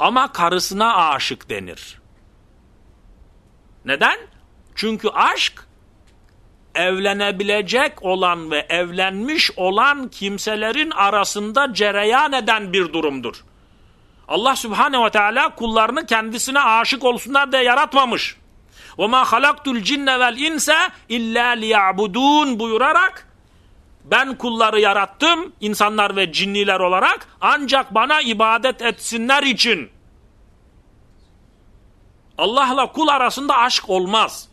ama karısına aşık denir. Neden? Çünkü aşk evlenebilecek olan ve evlenmiş olan kimselerin arasında cereyan eden bir durumdur. Allah Subhanahu ve Teala kullarını kendisine aşık olsunlar diye yaratmamış. Ve ma halaktul cinne vel insa illa liyabudun buyurarak ben kulları yarattım insanlar ve cinniler olarak ancak bana ibadet etsinler için. Allah'la kul arasında aşk olmaz.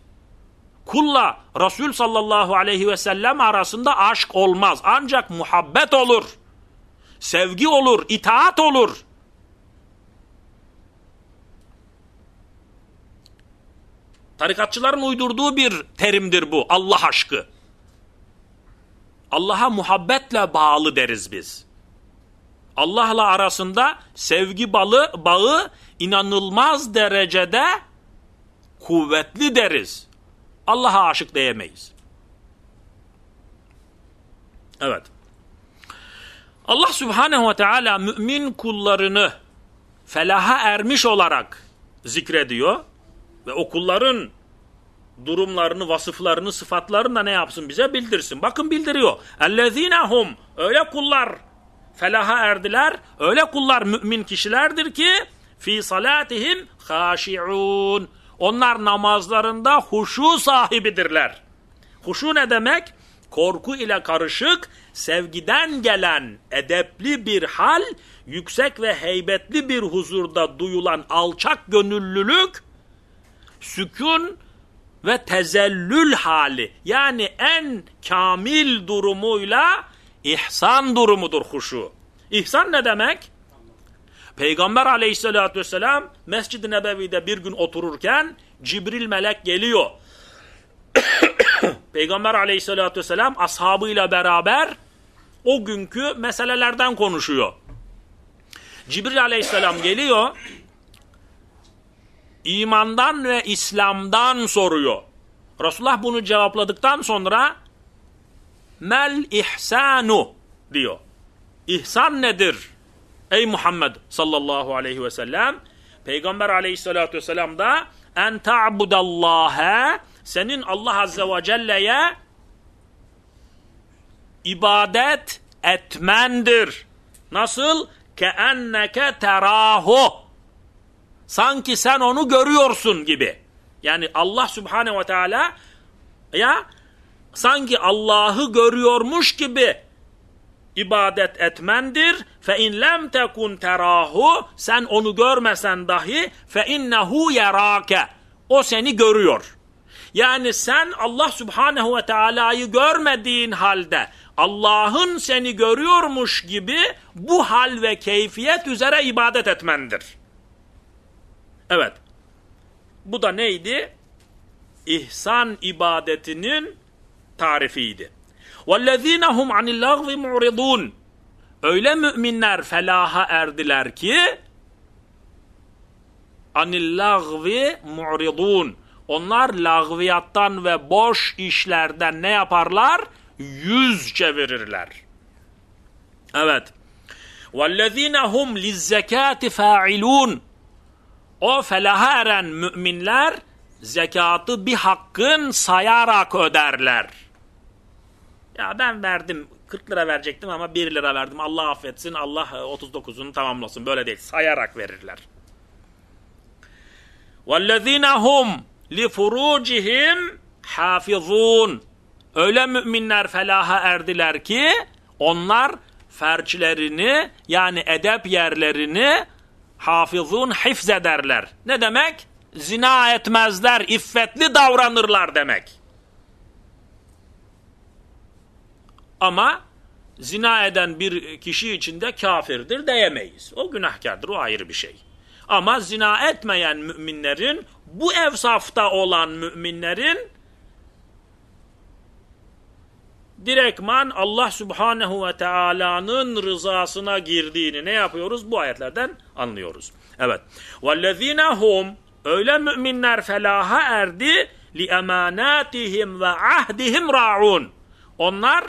Kulla Resul sallallahu aleyhi ve sellem arasında aşk olmaz. Ancak muhabbet olur. Sevgi olur, itaat olur. Tarikatçıların uydurduğu bir terimdir bu. Allah aşkı. Allah'a muhabbetle bağlı deriz biz. Allah'la arasında sevgi balı, bağı inanılmaz derecede kuvvetli deriz. Allah'a aşık diyemeyiz. Evet. Allah Subhanahu ve Teala mümin kullarını felaha ermiş olarak zikrediyor ve o kulların durumlarını, vasıflarını, sıfatlarını da ne yapsın bize bildirsin. Bakın bildiriyor. Ellezinehum öyle kullar felaha erdiler. Öyle kullar mümin kişilerdir ki fi salatihim haşi'un. Onlar namazlarında huşu sahibidirler. Huşu ne demek? Korku ile karışık, sevgiden gelen edepli bir hal, yüksek ve heybetli bir huzurda duyulan alçak gönüllülük, sükun ve tezellül hali yani en kamil durumuyla ihsan durumudur huşu. İhsan ne demek? Peygamber aleyhissalatü vesselam Mescid-i Nebevi'de bir gün otururken Cibril melek geliyor. Peygamber aleyhissalatü vesselam ashabıyla beraber o günkü meselelerden konuşuyor. Cibril aleyhisselam geliyor imandan ve İslam'dan soruyor. Resulullah bunu cevapladıktan sonra mel ihsanu diyor. İhsan nedir? Ey Muhammed sallallahu aleyhi ve sellem Peygamber aleyhissalatü vesselam da en ta'budallâhe senin Allah azze ve celle'ye ibadet etmendir. Nasıl? Keenneke terahu Sanki sen onu görüyorsun gibi. Yani Allah Subhanahu ve Teala ya sanki Allah'ı görüyormuş gibi ibadet etmendir. Fe in lem tekun terahu sen onu görmesen dahi fe innehu yerake. O seni görüyor. Yani sen Allah Subhanahu ve Teala'yı görmediğin halde Allah'ın seni görüyormuş gibi bu hal ve keyfiyet üzere ibadet etmendir. Evet. Bu da neydi? İhsan ibadetinin tarifiydi. وَالَّذ۪ينَ هُمْ عَنِ اللّٰغْوِ مُعْرِضُونَ Öyle müminler felaha erdiler ki anillagvi mu'ridun. Onlar lagviyattan ve boş işlerden ne yaparlar? Yüz çevirirler. Evet. وَالَّذ۪ينَ هُمْ لِلزَّكَاتِ فَاعِلُونَ o felaha eren müminler zekatı bir hakkın sayarak öderler. Ya ben verdim 40 lira verecektim ama 1 lira verdim. Allah affetsin, Allah 39'unu tamamlasın. Böyle değil. Sayarak verirler. وَالَّذ۪ينَ هُمْ لِفُرُوجِهِمْ حَافِظُونَ Öyle müminler felaha erdiler ki onlar ferçlerini yani edep yerlerini hafizun hifz ederler. Ne demek? Zina etmezler, iffetli davranırlar demek. Ama zina eden bir kişi için de kafirdir diyemeyiz. O günahkardır, o ayrı bir şey. Ama zina etmeyen müminlerin, bu evsafta olan müminlerin direktman Allah Subhanahu ve Teala'nın rızasına girdiğini ne yapıyoruz? Bu ayetlerden anlıyoruz. Evet. وَالَّذ۪ينَ هُمْ Öyle müminler felaha erdi li emanatihim ve ahdihim raun. Onlar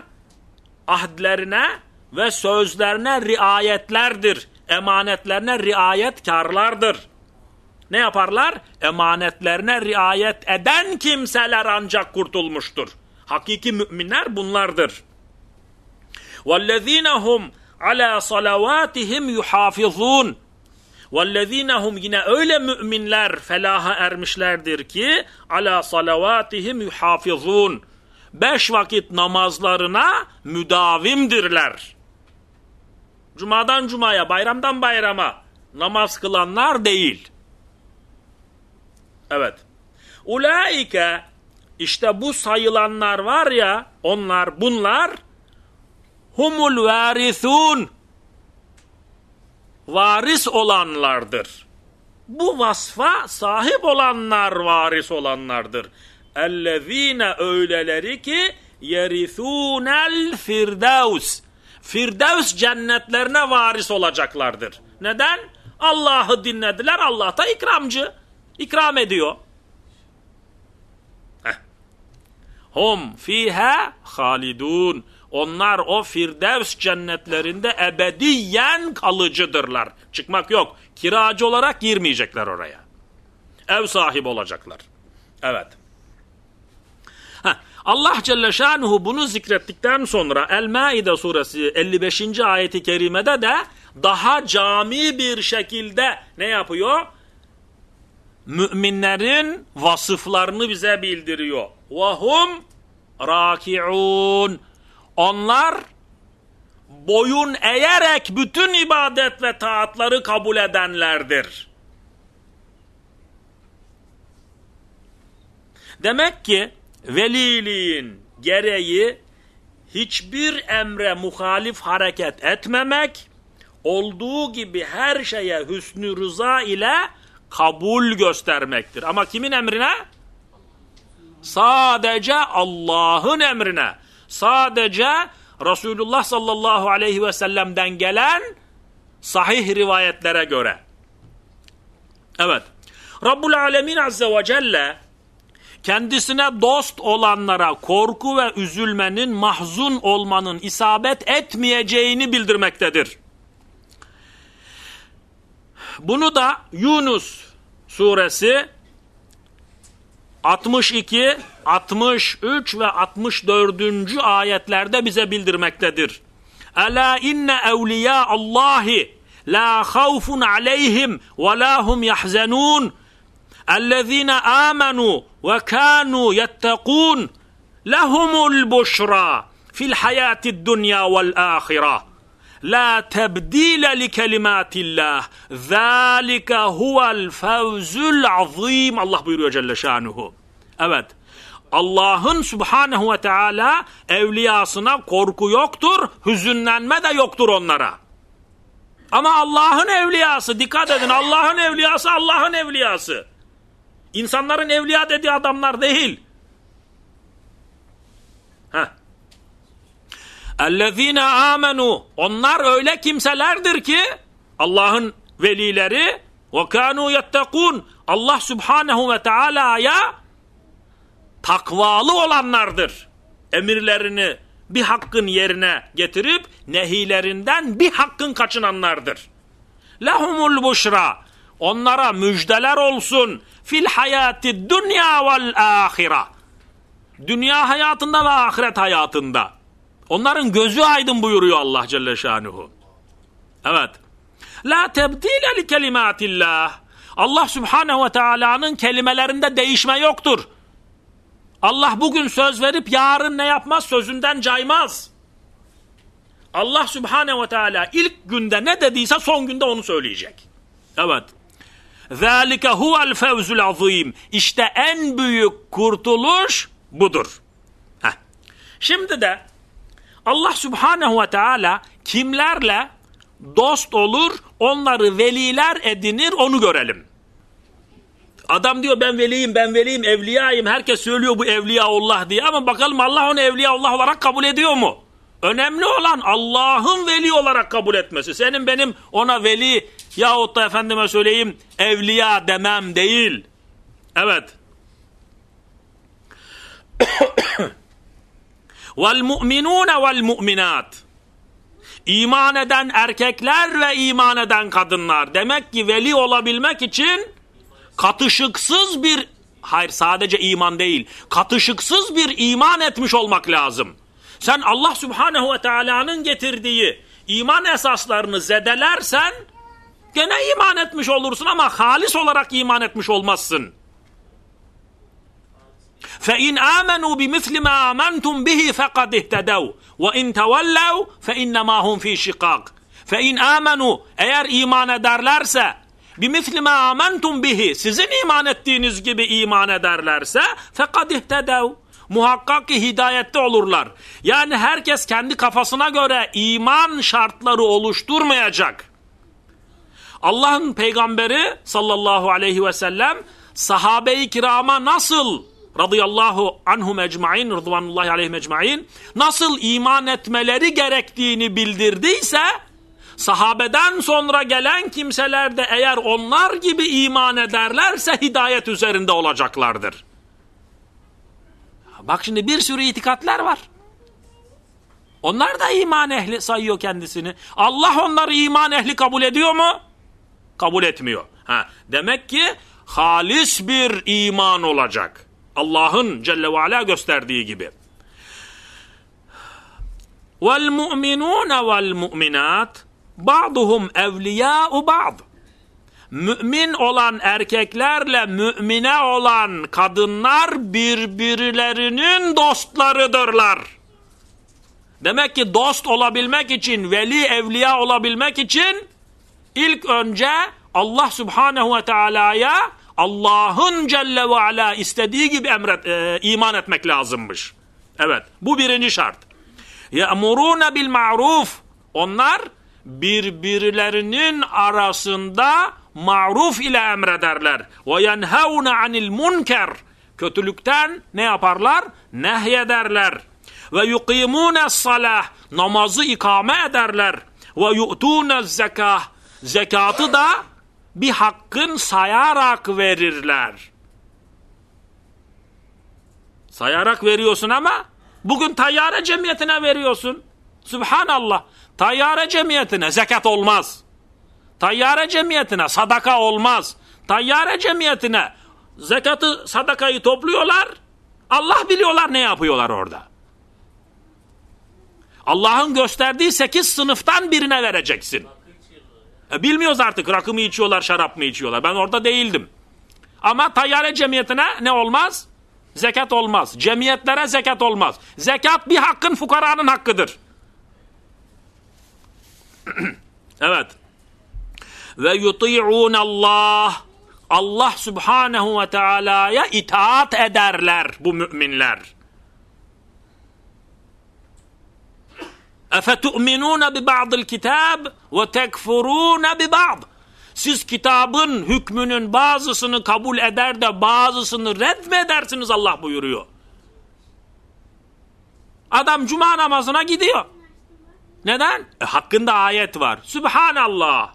ahdlerine ve sözlerine riayetlerdir. emanetlerine riayetkarlardır. Ne yaparlar? Emanetlerine riayet eden kimseler ancak kurtulmuştur. Hakiki müminler bunlardır. وَالَّذ۪ينَ هُمْ عَلَى صَلَوَاتِهِمْ يُحَافِظُونَ وَالَّذ۪ينَ هُمْ yine öyle müminler felaha ermişlerdir ki ala salavatihim yuhafizun. Beş vakit namazlarına müdavimdirler. Cumadan cumaya, bayramdan bayrama namaz kılanlar değil. Evet. Ulaike işte bu sayılanlar var ya onlar bunlar humul varithun varis olanlardır. Bu vasfa sahip olanlar varis olanlardır. Ellezine öyleleri ki yerithunel firdevs. Firdevs cennetlerine varis olacaklardır. Neden? Allah'ı dinlediler. Allah da ikramcı. İkram ediyor. Heh. Hum fiha halidun. Onlar o Firdevs cennetlerinde ebediyen kalıcıdırlar. Çıkmak yok. Kiracı olarak girmeyecekler oraya. Ev sahibi olacaklar. Evet. Heh. Allah Celle Şanuhu bunu zikrettikten sonra El-Maide suresi 55. ayeti kerimede de daha cami bir şekilde ne yapıyor? müminlerin vasıflarını bize bildiriyor. Vahum rakiun. Onlar boyun eğerek bütün ibadet ve taatları kabul edenlerdir. Demek ki veliliğin gereği hiçbir emre muhalif hareket etmemek, olduğu gibi her şeye hüsnü rıza ile kabul göstermektir. Ama kimin emrine? Sadece Allah'ın emrine sadece Resulullah sallallahu aleyhi ve sellem'den gelen sahih rivayetlere göre. Evet. Rabbul Alemin Azze ve Celle kendisine dost olanlara korku ve üzülmenin, mahzun olmanın isabet etmeyeceğini bildirmektedir. Bunu da Yunus suresi 62, 63 ve 64. ayetlerde bize bildirmektedir. Ela inne evliya Allahi la havfun aleyhim ve la hum yahzenun. Ellezine amenu ve kanu yettekun. Lehumul buşra fil hayatid dunya vel ahireh. La tebdile li kelimatillah. Zalika huvel fevzul azim. Allah buyuruyor Celle Şanuhu. Evet. Allah'ın Subhanahu ve Teala evliyasına korku yoktur, hüzünlenme de yoktur onlara. Ama Allah'ın evliyası, dikkat edin Allah'ın evliyası Allah'ın evliyası. İnsanların evliya dediği adamlar değil. Heh. اَلَّذ۪ينَ amenu Onlar öyle kimselerdir ki Allah'ın velileri وَكَانُوا يَتَّقُونَ Allah Subhanahu ve Teala'ya takvalı olanlardır. Emirlerini bir hakkın yerine getirip nehilerinden bir hakkın kaçınanlardır. Lahumul buşra onlara müjdeler olsun fil hayati dünya vel ahira. Dünya hayatında ve ahiret hayatında. Onların gözü aydın buyuruyor Allah Celle Şanuhu. Evet. La tebdile li kelimatillah. Allah Subhanahu ve Taala'nın kelimelerinde değişme yoktur. Allah bugün söz verip yarın ne yapmaz sözünden caymaz. Allah Subhanahu ve Teala ilk günde ne dediyse son günde onu söyleyecek. Evet. Zalike huvel fevzul azim. İşte en büyük kurtuluş budur. Heh. Şimdi de Allah Subhanahu ve Teala kimlerle dost olur, onları veliler edinir, onu görelim. Adam diyor ben veliyim, ben veliyim, evliyayım. Herkes söylüyor bu evliya Allah diye ama bakalım Allah onu evliya Allah olarak kabul ediyor mu? Önemli olan Allah'ın veli olarak kabul etmesi. Senin benim ona veli yahut da efendime söyleyeyim evliya demem değil. Evet. Vel mu'minune vel mu'minat. İman eden erkekler ve iman eden kadınlar. Demek ki veli olabilmek için katışıksız bir hayır sadece iman değil katışıksız bir iman etmiş olmak lazım. Sen Allah Subhanahu ve Teala'nın getirdiği iman esaslarını zedelersen gene iman etmiş olursun ama halis olarak iman etmiş olmazsın. فَاِنْ آمَنُوا بِمِثْلِ مَا آمَنْتُمْ بِهِ فَقَدْ اِهْتَدَوْا وَاِنْ تَوَلَّوْا فَاِنَّمَا هُمْ ف۪ي شِقَاقٍ فَاِنْ آمَنُوا Eğer iman ederlerse بِمِثْلِ مَا آمَنْتُمْ bihi Sizin iman ettiğiniz gibi iman ederlerse فَقَدْ اِهْتَدَوْا Muhakkak ki hidayette olurlar. Yani herkes kendi kafasına göre iman şartları oluşturmayacak. Allah'ın peygamberi sallallahu aleyhi ve sellem sahabe-i kirama nasıl radıyallahu anhum ecmain rıdvanullahi aleyhim ecmain nasıl iman etmeleri gerektiğini bildirdiyse sahabeden sonra gelen kimseler de eğer onlar gibi iman ederlerse hidayet üzerinde olacaklardır. Bak şimdi bir sürü itikatlar var. Onlar da iman ehli sayıyor kendisini. Allah onları iman ehli kabul ediyor mu? Kabul etmiyor. Ha, demek ki halis bir iman olacak. Allah'ın Celle ve Ala gösterdiği gibi. Vel mu'minun vel mu'minat ba'duhum evliya'u ba'd. Mümin olan erkeklerle mümine olan kadınlar birbirlerinin dostlarıdırlar. Demek ki dost olabilmek için, veli evliya olabilmek için ilk önce Allah Subhanahu ve Teala'ya Allah'ın Celle ve Ala istediği gibi emret, e, iman etmek lazımmış. Evet bu birinci şart. Ya'muruna bil ma'ruf. Onlar birbirlerinin arasında maruf ile emrederler. Ve yenhevne anil munker. Kötülükten ne yaparlar? Nehyederler. Ve yuqimune salah. Namazı ikame ederler. Ve yu'tune zekah. Zekatı da bir hakkın sayarak verirler. Sayarak veriyorsun ama bugün tayyare cemiyetine veriyorsun. Subhanallah. Tayyare cemiyetine zekat olmaz. Tayyare cemiyetine sadaka olmaz. Tayyare cemiyetine zekatı sadakayı topluyorlar. Allah biliyorlar ne yapıyorlar orada. Allah'ın gösterdiği sekiz sınıftan birine vereceksin. E, bilmiyoruz artık rakı mı içiyorlar, şarap mı içiyorlar. Ben orada değildim. Ama tayyare cemiyetine ne olmaz? Zekat olmaz. Cemiyetlere zekat olmaz. Zekat bir hakkın fukaranın hakkıdır. evet. Ve yuti'un Allah. Allah Subhanahu ve Teala'ya itaat ederler bu müminler. اَفَتُؤْمِنُونَ بِبَعْضِ الْكِتَابِ وَتَكْفُرُونَ بِبَعْضِ Siz kitabın hükmünün bazısını kabul eder de bazısını red mi edersiniz Allah buyuruyor. Adam cuma namazına gidiyor. Neden? E, hakkında ayet var. Sübhanallah.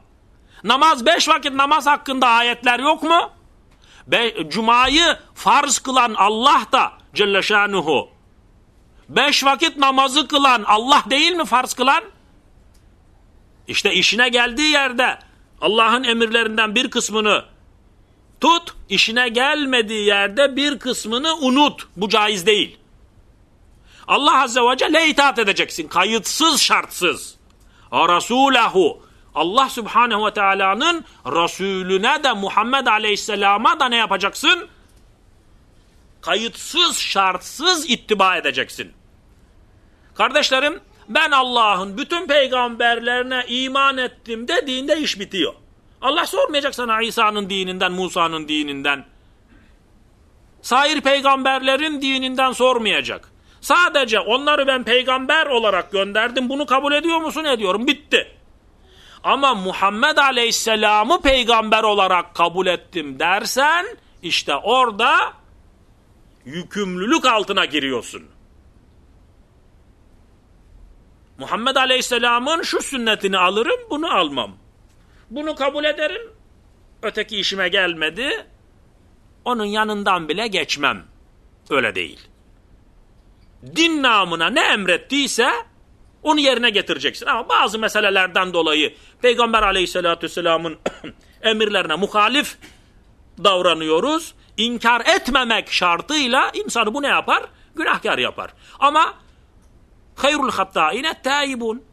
Namaz beş vakit namaz hakkında ayetler yok mu? Be, Cuma'yı farz kılan Allah da Celle Şanuhu Beş vakit namazı kılan Allah değil mi farz kılan? İşte işine geldiği yerde Allah'ın emirlerinden bir kısmını tut, işine gelmediği yerde bir kısmını unut. Bu caiz değil. Allah Azze ve Celle itaat edeceksin. Kayıtsız şartsız. Rasulahu. Allah Subhanehu ve Teala'nın Resulüne de Muhammed Aleyhisselam'a da ne yapacaksın? Kayıtsız şartsız ittiba edeceksin. Kardeşlerim ben Allah'ın bütün peygamberlerine iman ettim dediğinde iş bitiyor. Allah sormayacak sana İsa'nın dininden, Musa'nın dininden. Sair peygamberlerin dininden sormayacak. Sadece onları ben peygamber olarak gönderdim. Bunu kabul ediyor musun? Ediyorum. Bitti. Ama Muhammed Aleyhisselam'ı peygamber olarak kabul ettim dersen işte orada yükümlülük altına giriyorsun. Muhammed Aleyhisselam'ın şu sünnetini alırım, bunu almam. Bunu kabul ederim, öteki işime gelmedi, onun yanından bile geçmem. Öyle değil. Din namına ne emrettiyse, Onu yerine getireceksin. Ama bazı meselelerden dolayı Peygamber aleyhissalatü vesselamın emirlerine muhalif davranıyoruz. İnkar etmemek şartıyla insanı bu ne yapar? Günahkar yapar. Ama hayrul hattâine tâibun.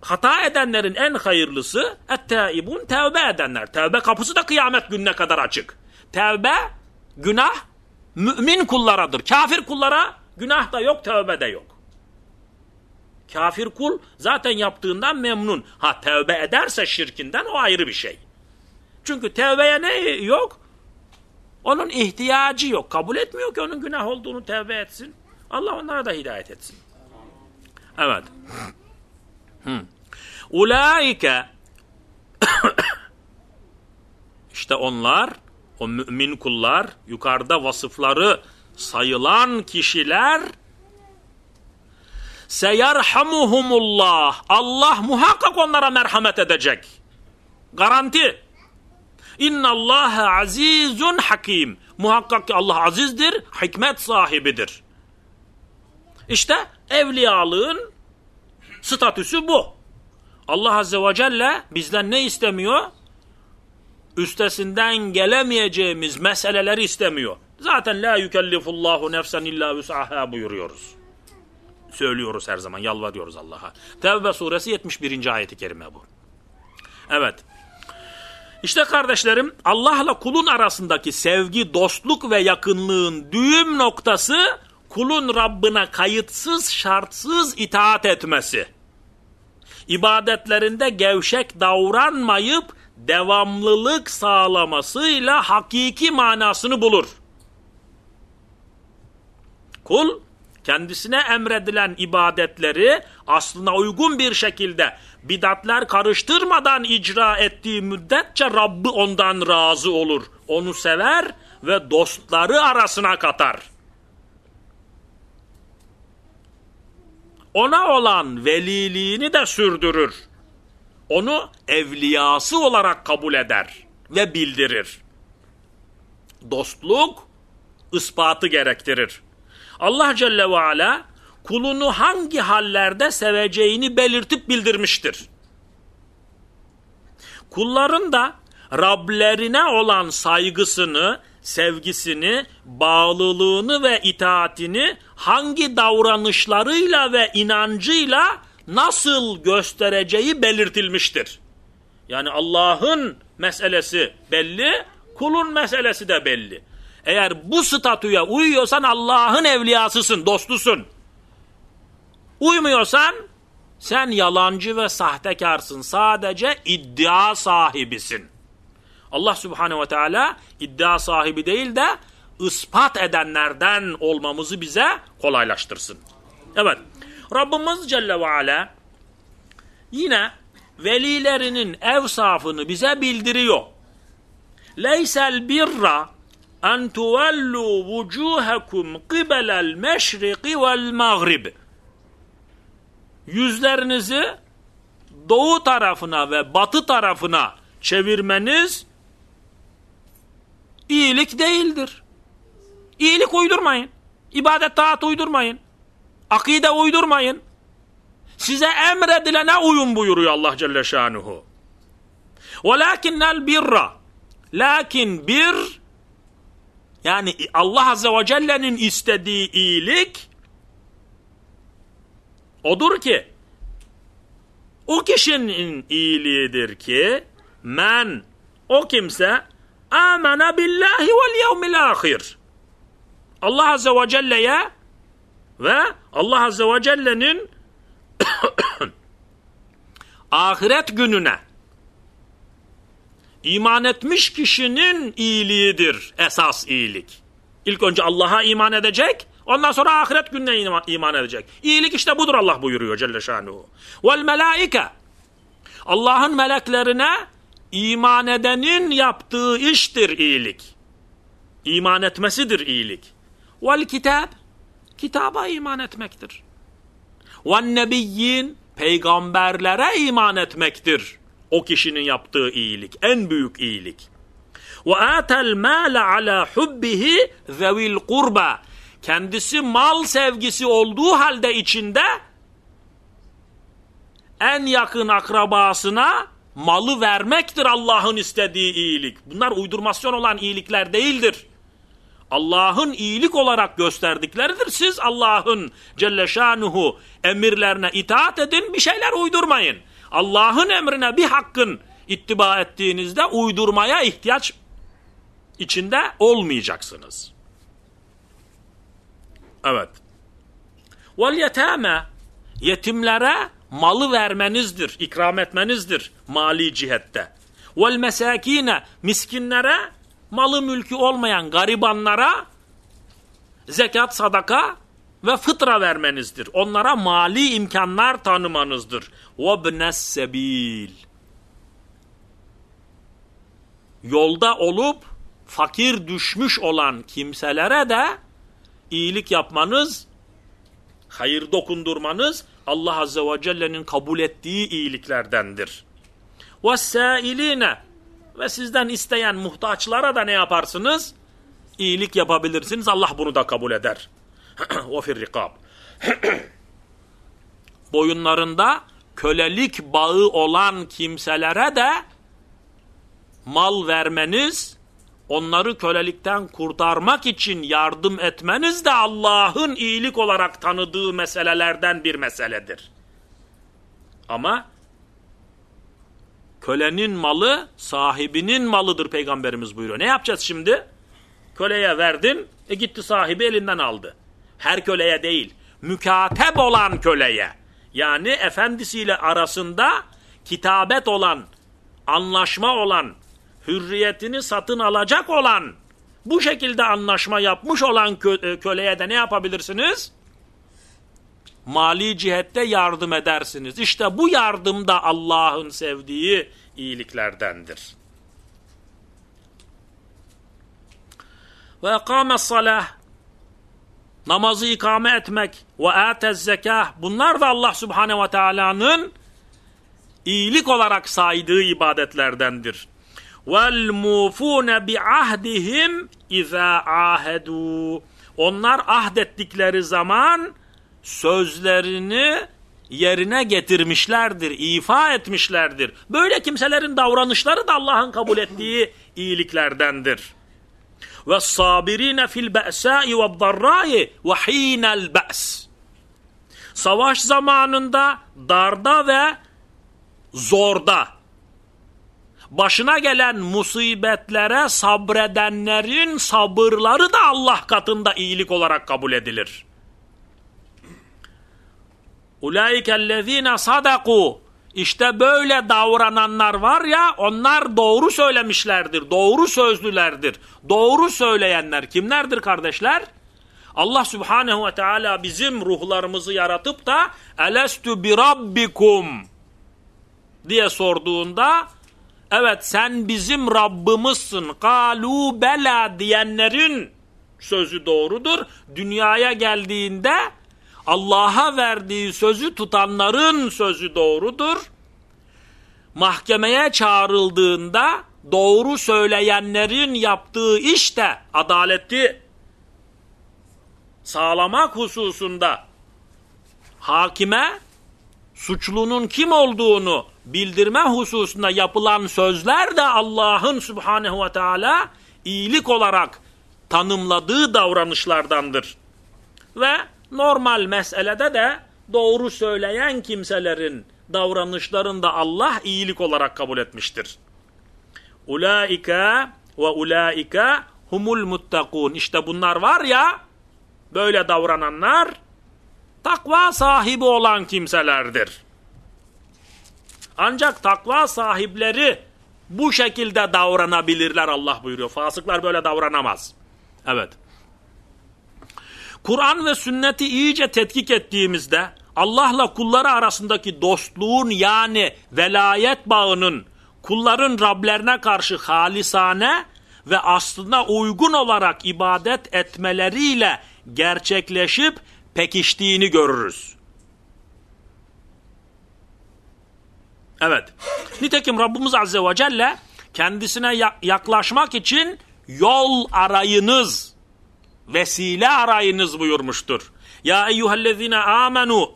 Hata edenlerin en hayırlısı ettâibun tevbe edenler. Tevbe kapısı da kıyamet gününe kadar açık. Tevbe, günah mümin kullaradır. Kafir kullara günah da yok, tevbe de yok. Kafir kul zaten yaptığından memnun. Ha tevbe ederse şirkinden o ayrı bir şey. Çünkü tevbeye ne yok? Onun ihtiyacı yok. Kabul etmiyor ki onun günah olduğunu tevbe etsin. Allah onlara da hidayet etsin. Evet. Ulaike işte onlar o mümin kullar yukarıda vasıfları sayılan kişiler seyerhamuhumullah Allah muhakkak onlara merhamet edecek. Garanti. İnnallâhe azizun hakim. Muhakkak ki Allah azizdir, hikmet sahibidir. İşte evliyalığın statüsü bu. Allah Azze ve Celle bizden ne istemiyor? Üstesinden gelemeyeceğimiz meseleleri istemiyor. Zaten la yükellifullahu nefsen illa vüs'aha buyuruyoruz. Söylüyoruz her zaman, yalvarıyoruz Allah'a. Tevbe suresi 71. ayeti kerime bu. Evet. İşte kardeşlerim Allah'la kulun arasındaki sevgi, dostluk ve yakınlığın düğüm noktası kulun Rabbine kayıtsız, şartsız itaat etmesi. İbadetlerinde gevşek davranmayıp devamlılık sağlamasıyla hakiki manasını bulur. Kul kendisine emredilen ibadetleri aslına uygun bir şekilde bidatler karıştırmadan icra ettiği müddetçe Rabbi ondan razı olur. Onu sever ve dostları arasına katar. Ona olan veliliğini de sürdürür. Onu evliyası olarak kabul eder ve bildirir. Dostluk ispatı gerektirir. Allah Celle ve Ala kulunu hangi hallerde seveceğini belirtip bildirmiştir. Kulların da Rablerine olan saygısını, sevgisini, bağlılığını ve itaatini hangi davranışlarıyla ve inancıyla nasıl göstereceği belirtilmiştir. Yani Allah'ın meselesi belli, kulun meselesi de belli. Eğer bu statüye uyuyorsan Allah'ın evliyasısın, dostusun. Uymuyorsan sen yalancı ve sahtekarsın. Sadece iddia sahibisin. Allah Subhanahu ve Teala iddia sahibi değil de ispat edenlerden olmamızı bize kolaylaştırsın. Evet. Rabbimiz Celle ve Ala yine velilerinin evsafını bize bildiriyor. Leysel birra en tuvellu vucuhakum kıbelel meşriki vel mağrib. Yüzlerinizi doğu tarafına ve batı tarafına çevirmeniz iyilik değildir. İyilik uydurmayın. İbadet taat uydurmayın. Akide uydurmayın. Size emredilene uyun buyuruyor Allah Celle Şanuhu. Velakinnel birra. Lakin bir yani Allah Azze ve Celle'nin istediği iyilik odur ki o kişinin iyiliğidir ki men o kimse amene billahi vel yevmil ahir. Allah Azze ve Celle'ye ve Allah Azze ve Celle'nin ahiret gününe iman etmiş kişinin iyiliğidir esas iyilik. İlk önce Allah'a iman edecek, ondan sonra ahiret gününe iman, edecek. İyilik işte budur Allah buyuruyor Celle Şanuhu. Vel melaike Allah'ın meleklerine iman edenin yaptığı iştir iyilik. İman etmesidir iyilik. Vel kitab kitaba iman etmektir. Vel nebiyyin peygamberlere iman etmektir o kişinin yaptığı iyilik, en büyük iyilik. Ve atel mâle ala hubbihi zevil kurba. kendisi mal sevgisi olduğu halde içinde en yakın akrabasına malı vermektir Allah'ın istediği iyilik. Bunlar uydurmasyon olan iyilikler değildir. Allah'ın iyilik olarak gösterdikleridir. Siz Allah'ın Celle Şanuhu emirlerine itaat edin, bir şeyler uydurmayın. Allah'ın emrine bir hakkın ittiba ettiğinizde uydurmaya ihtiyaç içinde olmayacaksınız. Evet. Yetame yetimlere malı vermenizdir, ikram etmenizdir mali cihette. Vel mesakine miskinlere malı mülkü olmayan garibanlara zekat, sadaka ve fıtra vermenizdir. Onlara mali imkanlar tanımanızdır. وَبْنَ sebil. Yolda olup fakir düşmüş olan kimselere de iyilik yapmanız, hayır dokundurmanız Allah Azze ve Celle'nin kabul ettiği iyiliklerdendir. وَالسَّائِلِينَ Ve sizden isteyen muhtaçlara da ne yaparsınız? İyilik yapabilirsiniz. Allah bunu da kabul eder. وَفِي الرِّقَابِ Boyunlarında kölelik bağı olan kimselere de mal vermeniz, onları kölelikten kurtarmak için yardım etmeniz de Allah'ın iyilik olarak tanıdığı meselelerden bir meseledir. Ama kölenin malı sahibinin malıdır peygamberimiz buyuruyor. Ne yapacağız şimdi? Köleye verdin, e gitti sahibi elinden aldı. Her köleye değil, mükatep olan köleye. Yani efendisiyle arasında kitabet olan, anlaşma olan, hürriyetini satın alacak olan, bu şekilde anlaşma yapmış olan kö e, köleye de ne yapabilirsiniz? Mali cihette yardım edersiniz. İşte bu yardım da Allah'ın sevdiği iyiliklerdendir. Ve ekâmes salah namazı ikame etmek ve atez zekah bunlar da Allah Subhanahu ve Taala'nın iyilik olarak saydığı ibadetlerdendir vel mufune bi ahdihim iza ahedu. Onlar ahdettikleri zaman sözlerini yerine getirmişlerdir, ifa etmişlerdir. Böyle kimselerin davranışları da Allah'ın kabul ettiği iyiliklerdendir. Ve sabirine fil be'sâi ve darrâi ve hînel be's. Savaş zamanında, darda ve zorda başına gelen musibetlere sabredenlerin sabırları da Allah katında iyilik olarak kabul edilir. Ulaikellezine sadaku işte böyle davrananlar var ya onlar doğru söylemişlerdir, doğru sözlülerdir. Doğru söyleyenler kimlerdir kardeşler? Allah Subhanehu ve Teala bizim ruhlarımızı yaratıp da elestu bi rabbikum diye sorduğunda evet sen bizim Rabbimizsin kalu bela diyenlerin sözü doğrudur. Dünyaya geldiğinde Allah'a verdiği sözü tutanların sözü doğrudur. Mahkemeye çağrıldığında doğru söyleyenlerin yaptığı iş de adaleti sağlamak hususunda hakime suçlunun kim olduğunu bildirme hususunda yapılan sözler de Allah'ın Subhanehu ve Teala iyilik olarak tanımladığı davranışlardandır. Ve normal meselede de doğru söyleyen kimselerin davranışlarını da Allah iyilik olarak kabul etmiştir. Ulaika ve ulaika humul muttakun. İşte bunlar var ya böyle davrananlar takva sahibi olan kimselerdir. Ancak takva sahipleri bu şekilde davranabilirler Allah buyuruyor. Fasıklar böyle davranamaz. Evet. Kur'an ve sünneti iyice tetkik ettiğimizde Allah'la kulları arasındaki dostluğun yani velayet bağının kulların Rablerine karşı halisane ve aslına uygun olarak ibadet etmeleriyle gerçekleşip pekiştiğini görürüz. Evet. Nitekim Rabbimiz Azze ve Celle kendisine yaklaşmak için yol arayınız vesile arayınız buyurmuştur. Ya eyyühellezine amenu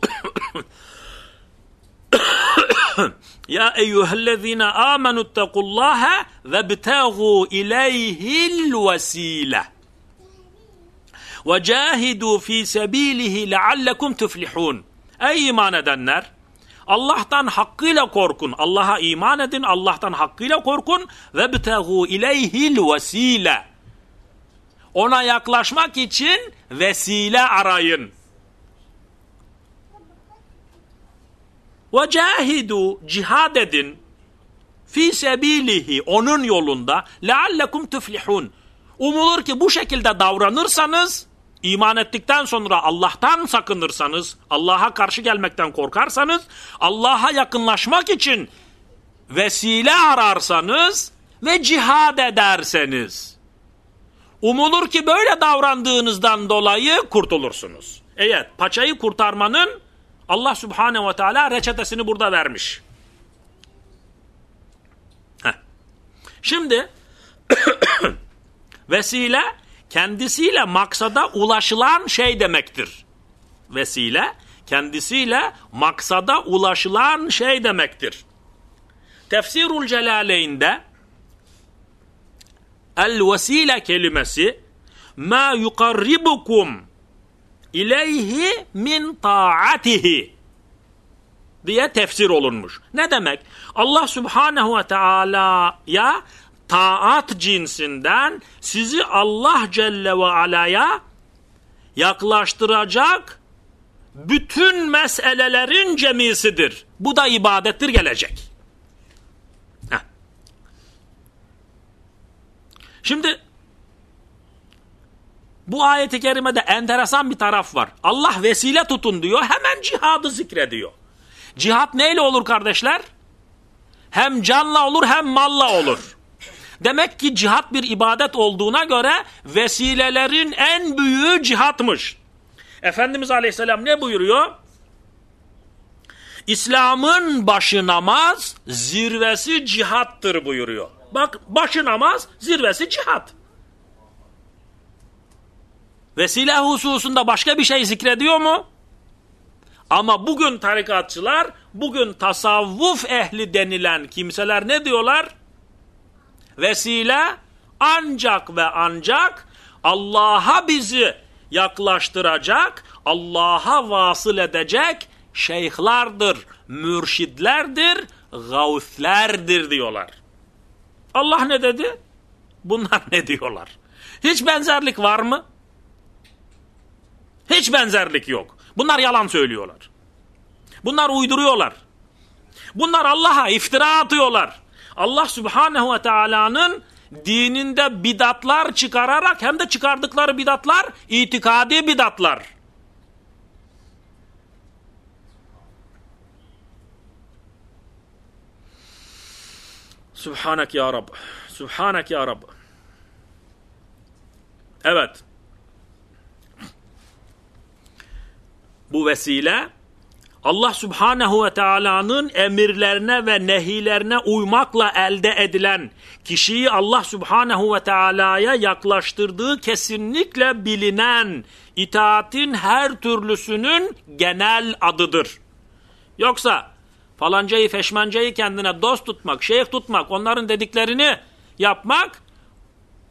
Ya eyyühellezine amenu ittakullaha ve btegu ileyhil vesile ve cahidu fi sebilihi leallekum tuflihun. Ey iman edenler! Allah'tan hakkıyla korkun. Allah'a iman edin. Allah'tan hakkıyla korkun. Ve btegu ileyhil vesile. Ona yaklaşmak için vesile arayın. Ve cahidu cihad edin. Fi sebilihi onun yolunda leallekum tuflihun. Umulur ki bu şekilde davranırsanız İman ettikten sonra Allah'tan sakınırsanız, Allah'a karşı gelmekten korkarsanız, Allah'a yakınlaşmak için vesile ararsanız ve cihad ederseniz, umulur ki böyle davrandığınızdan dolayı kurtulursunuz. Evet, paçayı kurtarmanın Allah Subhanahu ve Teala reçetesini burada vermiş. Heh. Şimdi vesile kendisiyle maksada ulaşılan şey demektir. Vesile kendisiyle maksada ulaşılan şey demektir. Tefsirul Celaleyn'de el vesile kelimesi ma yukarribukum ileyhi min taatihi diye tefsir olunmuş. Ne demek? Allah Subhanahu ve Teala'ya taat cinsinden sizi Allah Celle ve Ala'ya yaklaştıracak bütün meselelerin cemisidir. Bu da ibadettir gelecek. Şimdi bu ayeti kerimede enteresan bir taraf var. Allah vesile tutun diyor hemen cihadı zikrediyor. Cihat neyle olur kardeşler? Hem canla olur hem malla olur. Demek ki cihat bir ibadet olduğuna göre vesilelerin en büyüğü cihatmış. Efendimiz Aleyhisselam ne buyuruyor? İslam'ın başı namaz, zirvesi cihattır buyuruyor. Bak başı namaz, zirvesi cihat. Vesile hususunda başka bir şey zikrediyor mu? Ama bugün tarikatçılar, bugün tasavvuf ehli denilen kimseler ne diyorlar? Vesile ancak ve ancak Allah'a bizi yaklaştıracak, Allah'a vasıl edecek şeyhlardır, mürşidlerdir, gavslerdir diyorlar. Allah ne dedi? Bunlar ne diyorlar? Hiç benzerlik var mı? Hiç benzerlik yok. Bunlar yalan söylüyorlar. Bunlar uyduruyorlar. Bunlar Allah'a iftira atıyorlar. Allah Subhanahu ve Teala'nın dininde bidatlar çıkararak hem de çıkardıkları bidatlar itikadi bidatlar. Subhanak ya Rab. Subhanak ya Rab. Evet. Bu vesile Allah Subhanahu ve Taala'nın emirlerine ve nehilerine uymakla elde edilen kişiyi Allah Subhanahu ve Taala'ya yaklaştırdığı kesinlikle bilinen itaatin her türlüsünün genel adıdır. Yoksa falancayı feşmancayı kendine dost tutmak, şeyh tutmak, onların dediklerini yapmak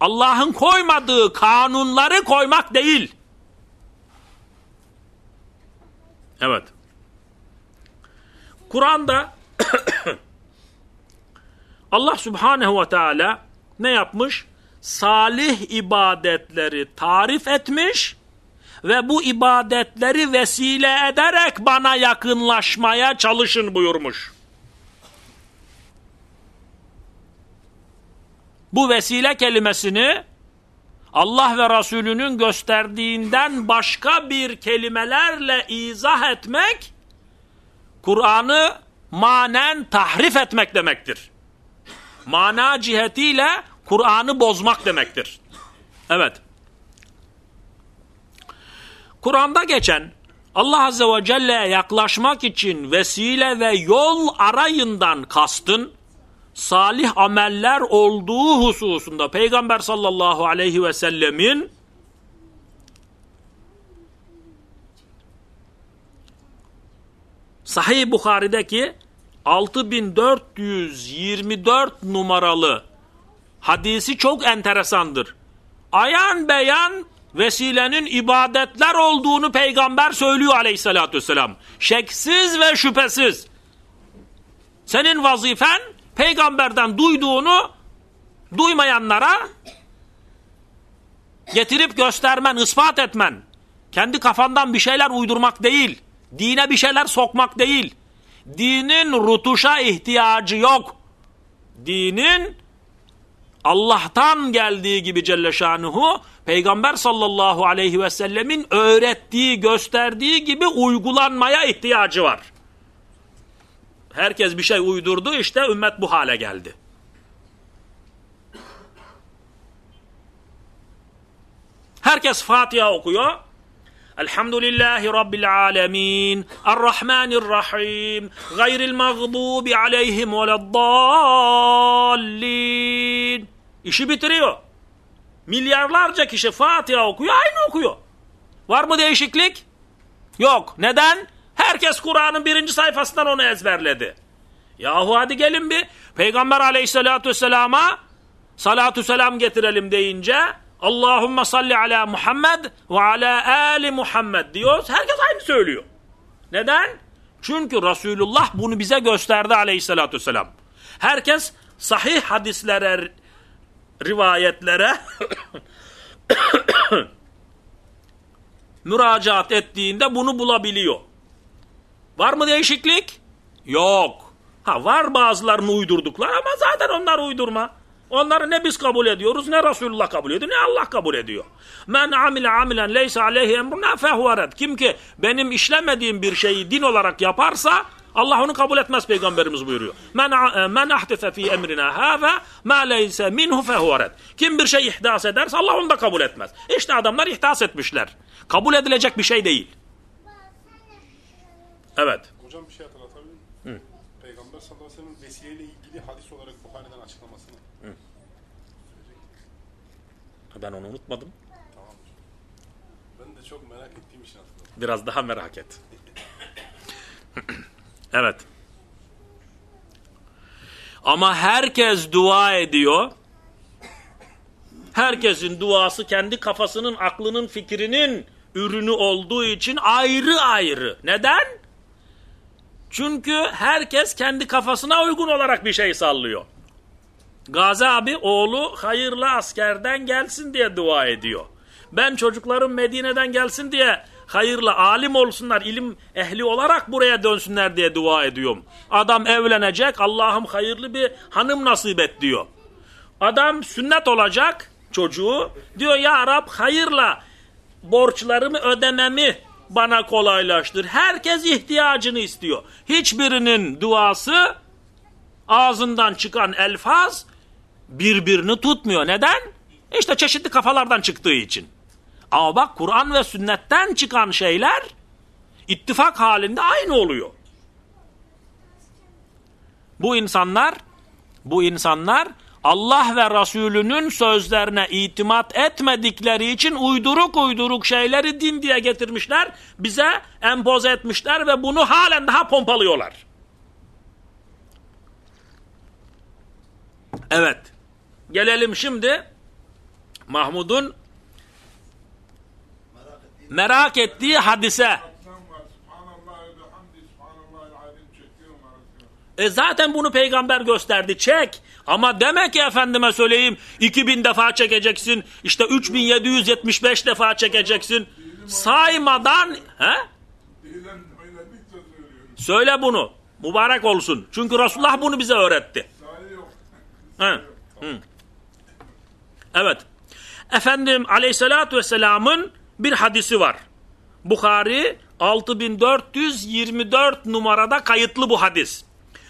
Allah'ın koymadığı kanunları koymak değil. Evet. Kur'an'da Allah Subhanehu ve Teala ne yapmış? Salih ibadetleri tarif etmiş ve bu ibadetleri vesile ederek bana yakınlaşmaya çalışın buyurmuş. Bu vesile kelimesini Allah ve Resulünün gösterdiğinden başka bir kelimelerle izah etmek Kur'an'ı manen tahrif etmek demektir. Mana cihetiyle Kur'an'ı bozmak demektir. Evet. Kur'an'da geçen Allah Azze ve Celle'ye yaklaşmak için vesile ve yol arayından kastın salih ameller olduğu hususunda Peygamber sallallahu aleyhi ve sellemin Sahih Bukhari'deki 6424 numaralı hadisi çok enteresandır. Ayan beyan vesilenin ibadetler olduğunu peygamber söylüyor aleyhissalatü vesselam. Şeksiz ve şüphesiz. Senin vazifen peygamberden duyduğunu duymayanlara getirip göstermen, ispat etmen. Kendi kafandan bir şeyler uydurmak değil. Dine bir şeyler sokmak değil. Dinin rutuşa ihtiyacı yok. Dinin Allah'tan geldiği gibi Celle Şanuhu Peygamber sallallahu aleyhi ve sellemin öğrettiği, gösterdiği gibi uygulanmaya ihtiyacı var. Herkes bir şey uydurdu işte ümmet bu hale geldi. Herkes Fatiha okuyor. Elhamdülillahi Rabbil alemin. Errahmanirrahim. Gayril mağdubi aleyhim veleddallin. İşi bitiriyor. Milyarlarca kişi Fatiha okuyor, aynı okuyor. Var mı değişiklik? Yok. Neden? Herkes Kur'an'ın birinci sayfasından onu ezberledi. Yahu hadi gelin bir Peygamber aleyhissalatü vesselama salatu selam getirelim deyince Allahümme salli ala Muhammed ve ala ali Muhammed diyoruz. Herkes aynı söylüyor. Neden? Çünkü Resulullah bunu bize gösterdi aleyhissalatü vesselam. Herkes sahih hadislere, rivayetlere müracaat ettiğinde bunu bulabiliyor. Var mı değişiklik? Yok. Ha var bazılarını uydurduklar ama zaten onlar uydurma. Onları ne biz kabul ediyoruz ne Resulullah kabul ediyor ne Allah kabul ediyor. Men amile amilen leysa aleyhi emruna fehuvared. Kim ki benim işlemediğim bir şeyi din olarak yaparsa Allah onu kabul etmez peygamberimiz buyuruyor. Men, men ahdese fi emrina hâfe ma leyse minhu fehuvared. Kim bir şey ihdas ederse Allah onu da kabul etmez. İşte adamlar ihdas etmişler. Kabul edilecek bir şey değil. Evet. Hocam bir şey hatırlatabilir miyim? Peygamber sallallahu aleyhi ve sellem'in vesileyle ilgili hadis olarak Bukhari'den açıklamasını. Hı. Ben onu unutmadım. Tamam. Ben de çok merak ettiğim için hatırladım. Biraz daha merak et. evet. Ama herkes dua ediyor. Herkesin duası kendi kafasının, aklının, fikrinin ürünü olduğu için ayrı ayrı. Neden? Çünkü herkes kendi kafasına uygun olarak bir şey sallıyor. Gazi abi oğlu hayırlı askerden gelsin diye dua ediyor. Ben çocuklarım Medine'den gelsin diye hayırlı alim olsunlar, ilim ehli olarak buraya dönsünler diye dua ediyorum. Adam evlenecek, Allah'ım hayırlı bir hanım nasip et diyor. Adam sünnet olacak çocuğu, diyor ya Rab hayırla borçlarımı ödememi bana kolaylaştır. Herkes ihtiyacını istiyor. Hiçbirinin duası ağzından çıkan elfaz birbirini tutmuyor. Neden? İşte çeşitli kafalardan çıktığı için. Ama bak Kur'an ve sünnetten çıkan şeyler ittifak halinde aynı oluyor. Bu insanlar bu insanlar Allah ve Resulünün sözlerine itimat etmedikleri için uyduruk uyduruk şeyleri din diye getirmişler, bize empoze etmişler ve bunu halen daha pompalıyorlar. Evet, gelelim şimdi Mahmud'un merak ettiği hadise. E zaten bunu peygamber gösterdi. Çek. Ama demek ki efendime söyleyeyim 2000 defa çekeceksin. işte 3775 defa çekeceksin. Saymadan he? Söyle bunu. Mübarek olsun. Çünkü Resulullah bunu bize öğretti. He. Evet. Efendim aleyhissalatü vesselamın bir hadisi var. Bukhari 6424 numarada kayıtlı bu hadis.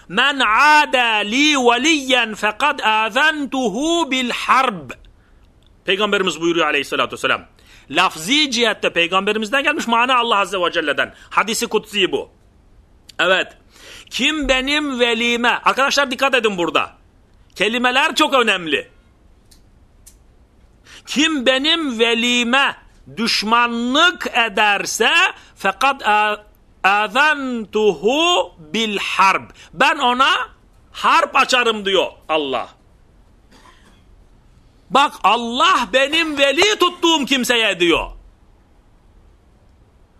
Men ada li veliyen fekad azentuhu bil harb. Peygamberimiz buyuruyor aleyhissalatü vesselam. Lafzi cihette peygamberimizden gelmiş mana Allah azze ve celle'den. Hadisi kutsi bu. Evet. Kim benim velime, arkadaşlar dikkat edin burada. Kelimeler çok önemli. Kim benim velime düşmanlık ederse fakat Azentuhu bil harb. Ben ona harp açarım diyor Allah. Bak Allah benim veli tuttuğum kimseye diyor.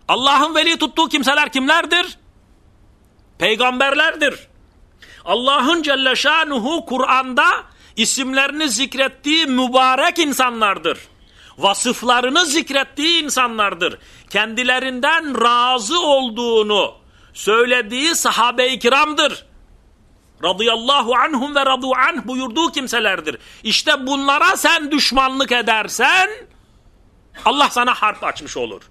Allah'ın veli tuttuğu kimseler kimlerdir? Peygamberlerdir. Allah'ın Celle Şanuhu Kur'an'da isimlerini zikrettiği mübarek insanlardır. Vasıflarını zikrettiği insanlardır. Kendilerinden razı olduğunu söylediği sahabe-i kiramdır. Radıyallahu anhum ve radu anh buyurduğu kimselerdir. İşte bunlara sen düşmanlık edersen Allah sana harp açmış olur.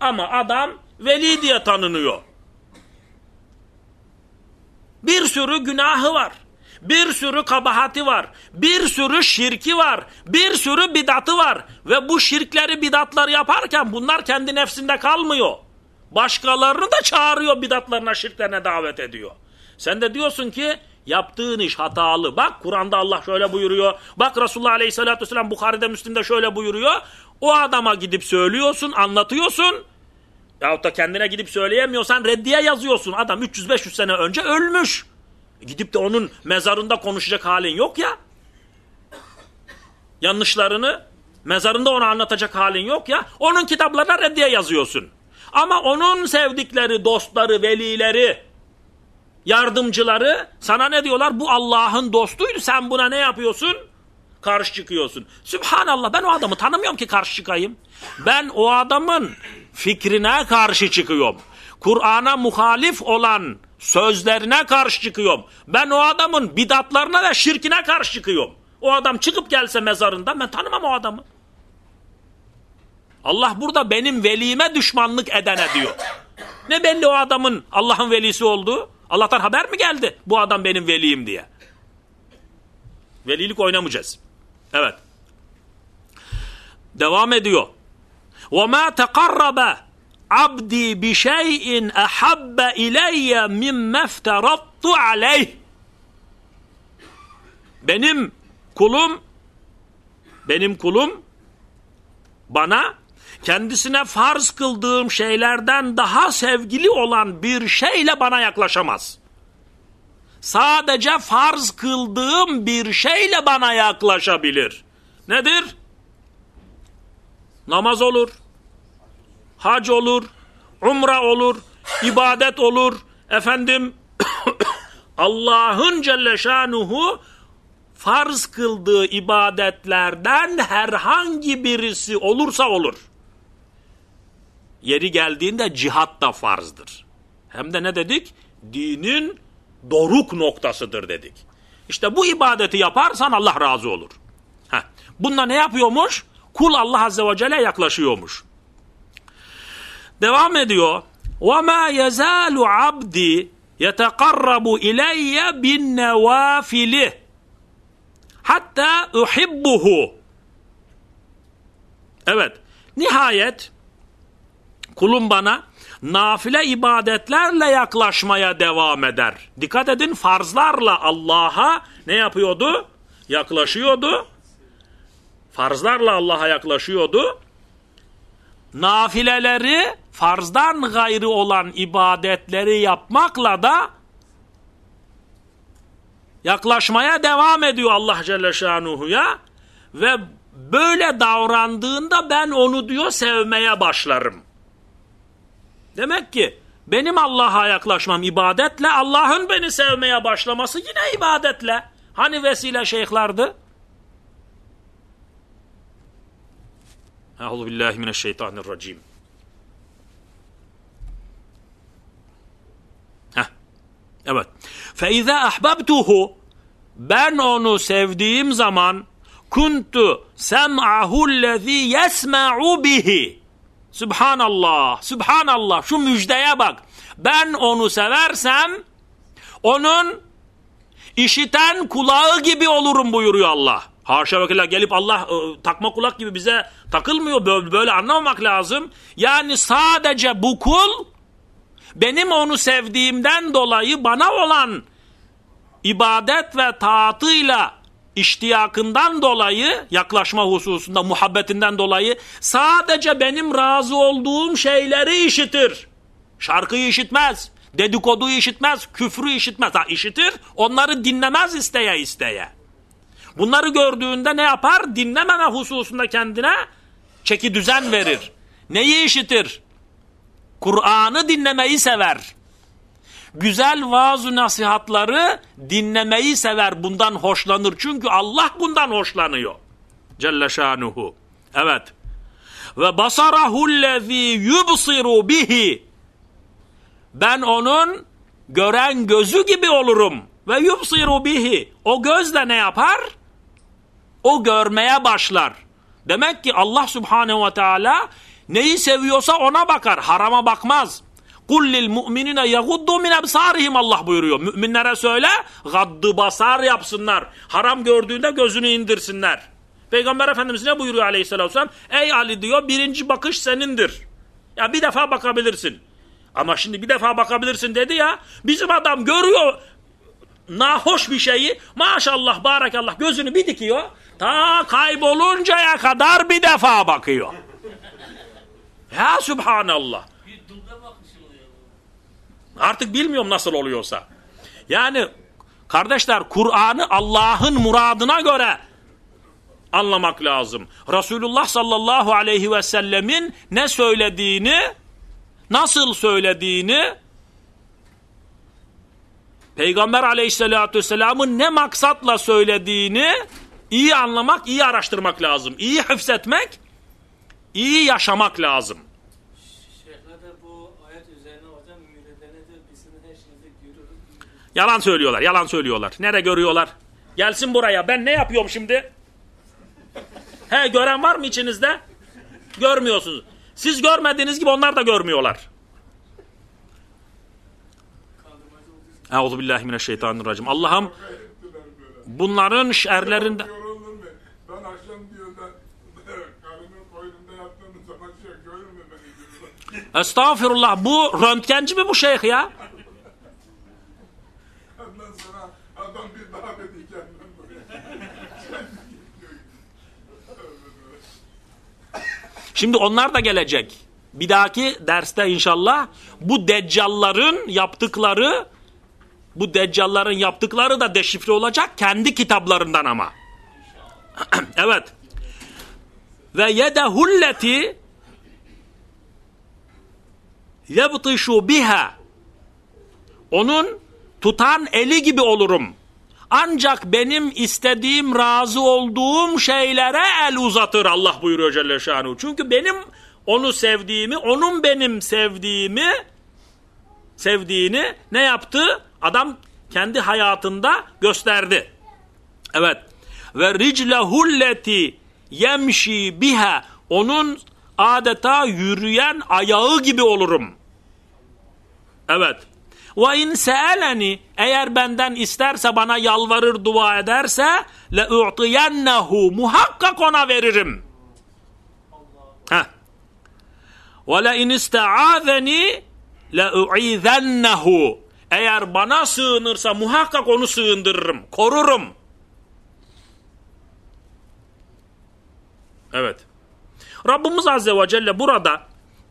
Ama adam veli diye tanınıyor. Bir sürü günahı var. Bir sürü kabahati var. Bir sürü şirki var. Bir sürü bidatı var. Ve bu şirkleri bidatları yaparken bunlar kendi nefsinde kalmıyor. Başkalarını da çağırıyor bidatlarına şirklerine davet ediyor. Sen de diyorsun ki yaptığın iş hatalı. Bak Kur'an'da Allah şöyle buyuruyor. Bak Resulullah Aleyhisselatü Vesselam Bukhari'de Müslim'de şöyle buyuruyor. O adama gidip söylüyorsun, anlatıyorsun. Yahut da kendine gidip söyleyemiyorsan reddiye yazıyorsun. Adam 300-500 sene önce ölmüş. Gidip de onun mezarında konuşacak halin yok ya. Yanlışlarını mezarında ona anlatacak halin yok ya. Onun kitaplarına reddiye yazıyorsun. Ama onun sevdikleri, dostları, velileri, yardımcıları sana ne diyorlar? Bu Allah'ın dostuydu. Sen buna ne yapıyorsun? Karşı çıkıyorsun. Sübhanallah ben o adamı tanımıyorum ki karşı çıkayım. Ben o adamın fikrine karşı çıkıyorum. Kur'an'a muhalif olan sözlerine karşı çıkıyorum. Ben o adamın bidatlarına ve şirkine karşı çıkıyorum. O adam çıkıp gelse mezarında ben tanımam o adamı. Allah burada benim velime düşmanlık edene diyor. Ne belli o adamın Allah'ın velisi olduğu? Allah'tan haber mi geldi bu adam benim veliyim diye? Velilik oynamayacağız. Evet. Devam ediyor. وَمَا تَقَرَّبَ abdi bi şeyin ahabbe ileyye mimme efterattu aleyh. Benim kulum benim kulum bana kendisine farz kıldığım şeylerden daha sevgili olan bir şeyle bana yaklaşamaz. Sadece farz kıldığım bir şeyle bana yaklaşabilir. Nedir? Namaz olur hac olur, umra olur, ibadet olur. Efendim Allah'ın Celle Şanuhu farz kıldığı ibadetlerden herhangi birisi olursa olur. Yeri geldiğinde cihat da farzdır. Hem de ne dedik? Dinin doruk noktasıdır dedik. İşte bu ibadeti yaparsan Allah razı olur. Heh. Bununla ne yapıyormuş? Kul Allah Azze ve Celle yaklaşıyormuş. Devam ediyor. وَمَا يَزَالُ عَبْدِي يَتَقَرَّبُ اِلَيَّ بِالنَّوَافِلِ Hatta uhibbuhu. Evet. Nihayet kulum bana nafile ibadetlerle yaklaşmaya devam eder. Dikkat edin farzlarla Allah'a ne yapıyordu? Yaklaşıyordu. Farzlarla Allah'a yaklaşıyordu. Nafileleri farzdan gayrı olan ibadetleri yapmakla da yaklaşmaya devam ediyor Allah Celle Şanuhu'ya ve böyle davrandığında ben onu diyor sevmeye başlarım. Demek ki benim Allah'a yaklaşmam ibadetle, Allah'ın beni sevmeye başlaması yine ibadetle. Hani vesile şeyhlardı? Euzu billahi mineşşeytanirracim. Heh. Evet. Fe izâ ahbabtuhu ben onu sevdiğim zaman kuntu sem'ahu lezî yesma'u bihi Subhanallah, Subhanallah şu müjdeye bak. Ben onu seversem onun işiten kulağı gibi olurum buyuruyor Allah. Haşa ve kella gelip Allah e, takma kulak gibi bize takılmıyor. Böyle, böyle anlamamak lazım. Yani sadece bu kul benim onu sevdiğimden dolayı bana olan ibadet ve taatıyla iştiyakından dolayı, yaklaşma hususunda, muhabbetinden dolayı sadece benim razı olduğum şeyleri işitir. Şarkıyı işitmez, dedikoduyu işitmez, küfrü işitmez. Ha işitir, onları dinlemez isteye isteye. Bunları gördüğünde ne yapar? Dinlememe hususunda kendine çeki düzen verir. Neyi işitir? Kur'an'ı dinlemeyi sever. Güzel vaaz nasihatları dinlemeyi sever. Bundan hoşlanır. Çünkü Allah bundan hoşlanıyor. Celle şanuhu. Evet. Ve basarahullezî yubsiru bihi. Ben onun gören gözü gibi olurum. Ve yubsiru bihi. O gözle ne yapar? O görmeye başlar. Demek ki Allah subhanehu ve teala neyi seviyorsa ona bakar. Harama bakmaz. Kul lil mu'minine yaguddu min ebsarihim Allah buyuruyor. Müminlere söyle gaddı basar yapsınlar. Haram gördüğünde gözünü indirsinler. Peygamber Efendimiz ne buyuruyor aleyhissalatü vesselam? Ey Ali diyor birinci bakış senindir. Ya bir defa bakabilirsin. Ama şimdi bir defa bakabilirsin dedi ya. Bizim adam görüyor nahoş bir şeyi. Maşallah barakallah gözünü bir dikiyor. Ta kayboluncaya kadar bir defa bakıyor. Ya Subhanallah. Artık bilmiyorum nasıl oluyorsa. Yani kardeşler Kur'an'ı Allah'ın muradına göre anlamak lazım. Resulullah sallallahu aleyhi ve sellemin ne söylediğini, nasıl söylediğini, Peygamber aleyhissalatü vesselamın ne maksatla söylediğini iyi anlamak, iyi araştırmak lazım. İyi hıfzetmek, iyi yaşamak lazım. Yalan söylüyorlar, yalan söylüyorlar. Nere görüyorlar? Gelsin buraya. Ben ne yapıyorum şimdi? He gören var mı içinizde? Görmüyorsunuz. Siz görmediğiniz gibi onlar da görmüyorlar. Euzubillahimineşşeytanirracim. Allah'ım bunların şerlerinden... Yorulur mu? Ben akşam diyor da karımın koynunda yattığım zaman şey görür mü beni diyor. Estağfirullah bu röntgenci mi bu şeyh ya? Şimdi onlar da gelecek. Bir dahaki derste inşallah bu deccalların yaptıkları bu deccalların yaptıkları da deşifre olacak kendi kitaplarından ama. evet. Ve yedehulleti yebtişu biha onun tutan eli gibi olurum. Ancak benim istediğim, razı olduğum şeylere el uzatır Allah buyuruyor Celle Şanuhu. Çünkü benim onu sevdiğimi, onun benim sevdiğimi, sevdiğini ne yaptı? Adam kendi hayatında gösterdi. Evet. Ve riclehulleti yemşi biha onun adeta yürüyen ayağı gibi olurum. Evet. Ve in seeleni eğer benden isterse bana yalvarır dua ederse le u'tiyennehu muhakkak ona veririm. Heh. Ve le in iste'azeni le u'izennehu eğer bana sığınırsa muhakkak onu sığındırırım, korurum. Evet. Rabbimiz Azze ve Celle burada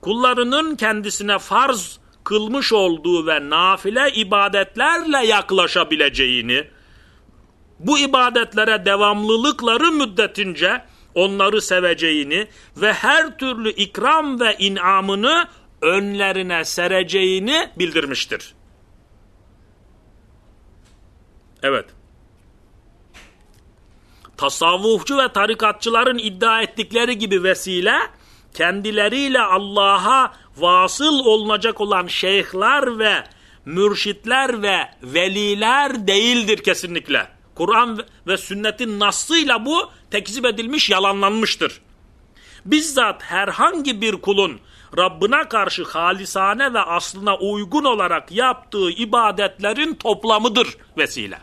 kullarının kendisine farz kılmış olduğu ve nafile ibadetlerle yaklaşabileceğini, bu ibadetlere devamlılıkları müddetince onları seveceğini ve her türlü ikram ve inamını önlerine sereceğini bildirmiştir. Evet. Tasavvufçu ve tarikatçıların iddia ettikleri gibi vesile, kendileriyle Allah'a vasıl olunacak olan şeyhler ve mürşitler ve veliler değildir kesinlikle. Kur'an ve sünnetin nassıyla bu tekzip edilmiş, yalanlanmıştır. Bizzat herhangi bir kulun Rabbine karşı halisane ve aslına uygun olarak yaptığı ibadetlerin toplamıdır vesile.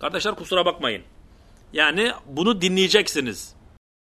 Kardeşler kusura bakmayın. Yani bunu dinleyeceksiniz.